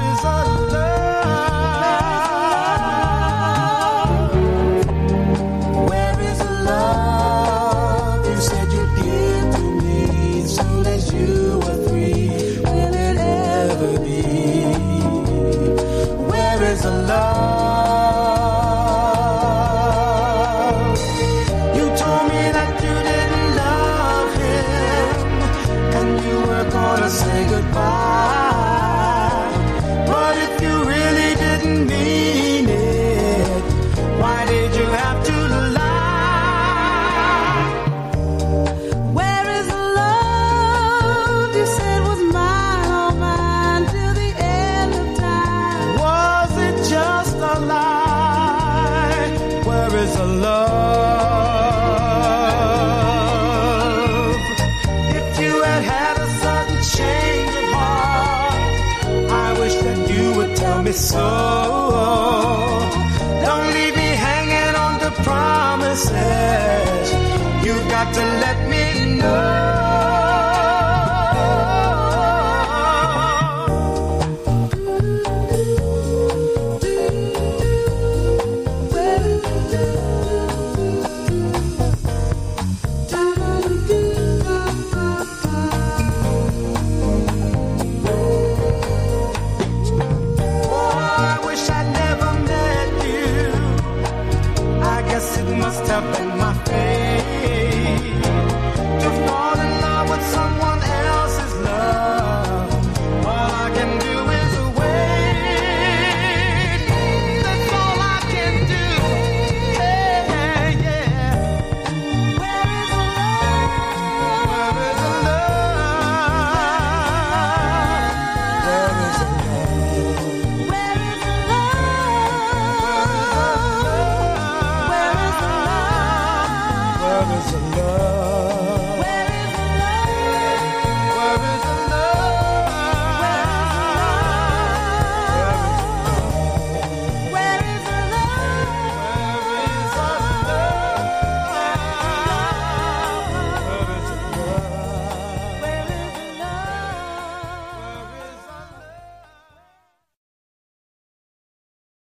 is is a love. If you had had a sudden change of heart, I wish that you would tell me so. Don't leave me hanging on the promises. You've got to let me know. up in my face. is a love.